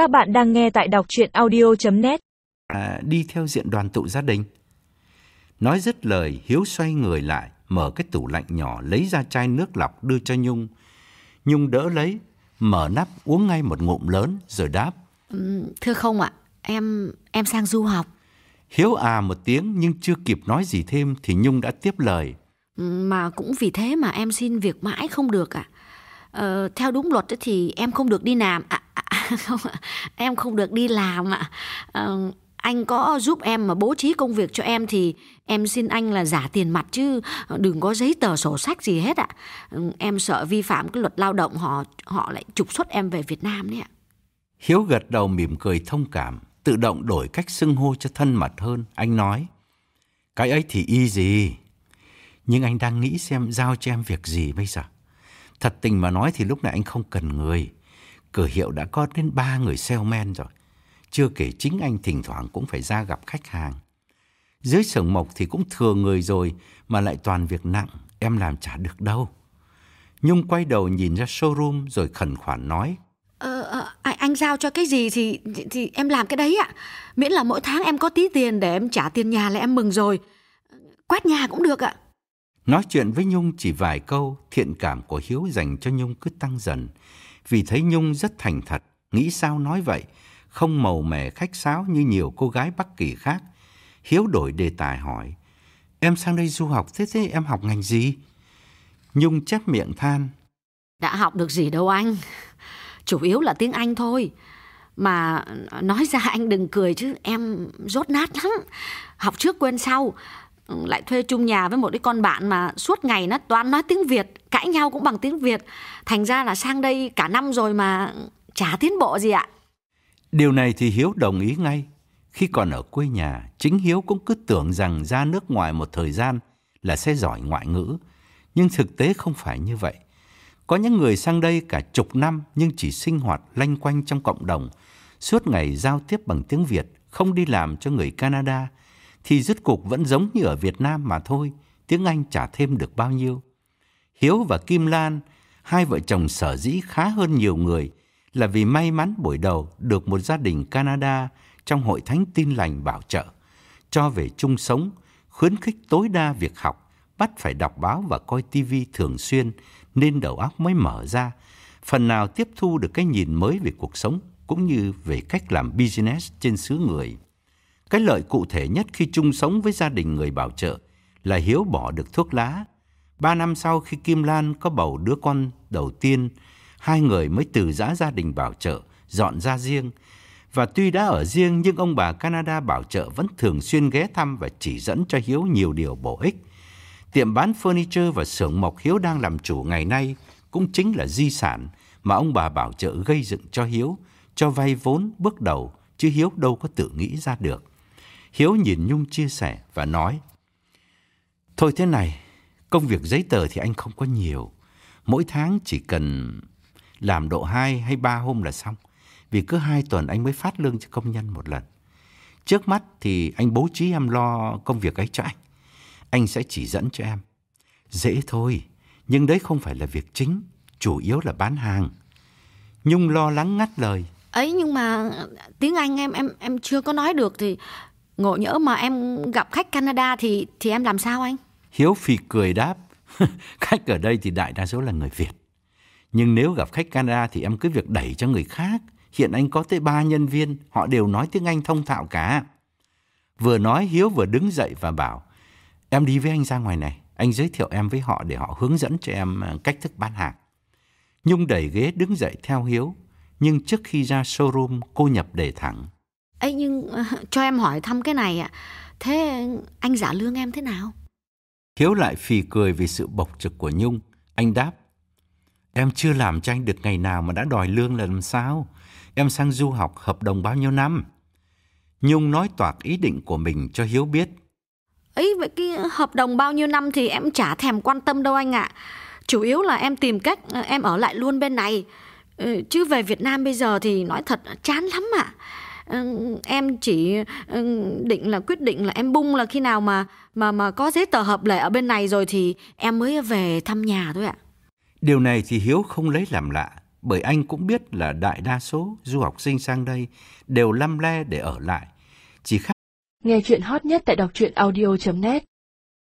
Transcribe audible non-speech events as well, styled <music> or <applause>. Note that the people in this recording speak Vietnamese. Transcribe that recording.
Các bạn đang nghe tại đọc chuyện audio.net à, đi theo diện đoàn tụ gia đình. Nói dứt lời, Hiếu xoay người lại, mở cái tủ lạnh nhỏ, lấy ra chai nước lọc đưa cho Nhung. Nhung đỡ lấy, mở nắp uống ngay một ngụm lớn rồi đáp. Ừm, Thưa không ạ, em em sang du học. Hiếu à một tiếng nhưng chưa kịp nói gì thêm thì Nhung đã tiếp lời. Ừm, Mà cũng vì thế mà em xin việc mãi không được ạ. Ờ, theo đúng luật thì em không được đi làm. À, <laughs> không ạ, em không được đi làm ạ. à, anh có giúp em mà bố trí công việc cho em thì em xin anh là giả tiền mặt chứ ờ, đừng có giấy tờ sổ sách gì hết ạ. Ừ, em sợ vi phạm cái luật lao động họ họ lại trục xuất em về Việt Nam đấy ạ. Hiếu gật đầu mỉm cười thông cảm, tự động đổi cách xưng hô cho thân mật hơn. Anh nói, cái ấy thì y gì. Nhưng anh đang nghĩ xem giao cho em việc gì bây giờ. Thật tình mà nói thì lúc này anh không cần người. Cửa hiệu đã có đến ba người salesman rồi. Chưa kể chính anh thỉnh thoảng cũng phải ra gặp khách hàng. Dưới xưởng mộc thì cũng thừa người rồi mà lại toàn việc nặng, em làm chả được đâu. Nhung quay đầu nhìn ra showroom rồi khẩn khoản nói. Ờ, anh, anh giao cho cái gì thì, thì thì em làm cái đấy ạ. Miễn là mỗi tháng em có tí tiền để em trả tiền nhà là em mừng rồi. Quét nhà cũng được ạ. Nói chuyện với Nhung chỉ vài câu, thiện cảm của Hiếu dành cho Nhung cứ tăng dần. Vì thấy Nhung rất thành thật, nghĩ sao nói vậy, không màu mè khách sáo như nhiều cô gái Bắc Kỳ khác. Hiếu đổi đề tài hỏi, em sang đây du học, thế thế em học ngành gì? Nhung chép miệng than, Đã học được gì đâu anh. Chủ yếu là tiếng Anh thôi. Mà nói ra anh đừng cười chứ em rốt nát lắm. Học trước quên sau. Ừ, lại thuê chung nhà với một cái con bạn mà suốt ngày nó toàn nói tiếng Việt. Cãi nhau cũng bằng tiếng Việt. Thành ra là sang đây cả năm rồi mà chả tiến bộ gì ạ. Điều này thì Hiếu đồng ý ngay. Khi còn ở quê nhà, chính Hiếu cũng cứ tưởng rằng ra nước ngoài một thời gian là sẽ giỏi ngoại ngữ. Nhưng thực tế không phải như vậy. Có những người sang đây cả chục năm nhưng chỉ sinh hoạt lanh quanh trong cộng đồng, suốt ngày giao tiếp bằng tiếng Việt, không đi làm cho người Canada, thì rốt cục vẫn giống như ở Việt Nam mà thôi, tiếng Anh chả thêm được bao nhiêu. Hiếu và Kim Lan, hai vợ chồng sở dĩ khá hơn nhiều người là vì may mắn buổi đầu được một gia đình Canada trong hội thánh tin lành bảo trợ, cho về chung sống, khuyến khích tối đa việc học, bắt phải đọc báo và coi tivi thường xuyên nên đầu óc mới mở ra, phần nào tiếp thu được cái nhìn mới về cuộc sống cũng như về cách làm business trên xứ người. Cái lợi cụ thể nhất khi chung sống với gia đình người bảo trợ là Hiếu bỏ được thuốc lá. Ba năm sau khi Kim Lan có bầu đứa con đầu tiên, hai người mới từ giã gia đình bảo trợ, dọn ra riêng. Và tuy đã ở riêng nhưng ông bà Canada bảo trợ vẫn thường xuyên ghé thăm và chỉ dẫn cho Hiếu nhiều điều bổ ích. Tiệm bán furniture và xưởng mộc Hiếu đang làm chủ ngày nay cũng chính là di sản mà ông bà bảo trợ gây dựng cho Hiếu, cho vay vốn bước đầu, chứ Hiếu đâu có tự nghĩ ra được. Hiếu nhìn Nhung chia sẻ và nói, Thôi thế này, công việc giấy tờ thì anh không có nhiều. Mỗi tháng chỉ cần làm độ 2 hay 3 hôm là xong. Vì cứ 2 tuần anh mới phát lương cho công nhân một lần. Trước mắt thì anh bố trí em lo công việc ấy cho anh. Anh sẽ chỉ dẫn cho em. Dễ thôi, nhưng đấy không phải là việc chính, chủ yếu là bán hàng. Nhung lo lắng ngắt lời. ấy nhưng mà tiếng Anh em em em chưa có nói được thì ngộ nhỡ mà em gặp khách Canada thì thì em làm sao anh? Hiếu phì cười đáp. <laughs> khách ở đây thì đại đa số là người Việt. Nhưng nếu gặp khách Canada thì em cứ việc đẩy cho người khác. Hiện anh có tới ba nhân viên, họ đều nói tiếng Anh thông thạo cả. Vừa nói Hiếu vừa đứng dậy và bảo, em đi với anh ra ngoài này, anh giới thiệu em với họ để họ hướng dẫn cho em ờ, cách thức bán hàng. Nhung đẩy ghế đứng dậy theo Hiếu, nhưng trước khi ra showroom cô nhập đề thẳng ấy nhưng ờ, cho em hỏi thăm cái này ạ. Thế anh trả lương em thế nào? Hiếu lại phì cười vì sự bộc trực của Nhung. Anh đáp, em chưa làm cho anh được ngày nào mà đã đòi lương là làm sao? Em sang du học hợp đồng bao nhiêu năm? Nhung nói toạc ý định của mình cho Hiếu biết. ấy vậy cái hợp đồng bao nhiêu năm thì em chả thèm quan tâm đâu anh ạ. Chủ yếu là em tìm cách ờ, em ở lại luôn bên này. Ừ, Chứ về Việt Nam bây giờ thì nói thật chán lắm ạ. Ừ, Em chỉ định là quyết định là em bung là khi nào mà mà mà có giấy tờ hợp lệ ở bên này rồi thì em mới về thăm nhà thôi ạ. Điều này thì Hiếu không lấy làm lạ, bởi anh cũng biết là đại đa số du học sinh sang đây đều lăm le để ở lại. Chỉ khác Nghe chuyện hot nhất tại đọc truyện audio.net